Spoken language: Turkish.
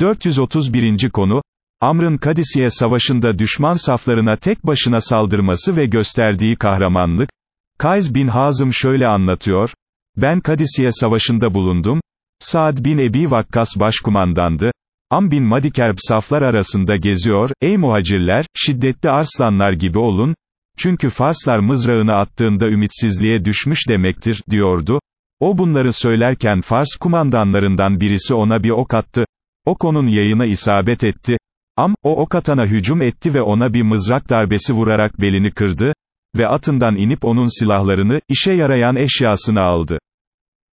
431. konu, Amr'ın Kadisiye Savaşı'nda düşman saflarına tek başına saldırması ve gösterdiği kahramanlık, Kays bin Hazım şöyle anlatıyor, ben Kadisiye Savaşı'nda bulundum, Saad bin Ebi Vakkas başkumandandı, Am bin Madikerb saflar arasında geziyor, ey muhacirler, şiddetli arslanlar gibi olun, çünkü Farslar mızrağını attığında ümitsizliğe düşmüş demektir, diyordu. O bunları söylerken Fars kumandanlarından birisi ona bir ok attı, ok onun yayına isabet etti, Am, o ok atana hücum etti ve ona bir mızrak darbesi vurarak belini kırdı, ve atından inip onun silahlarını, işe yarayan eşyasını aldı.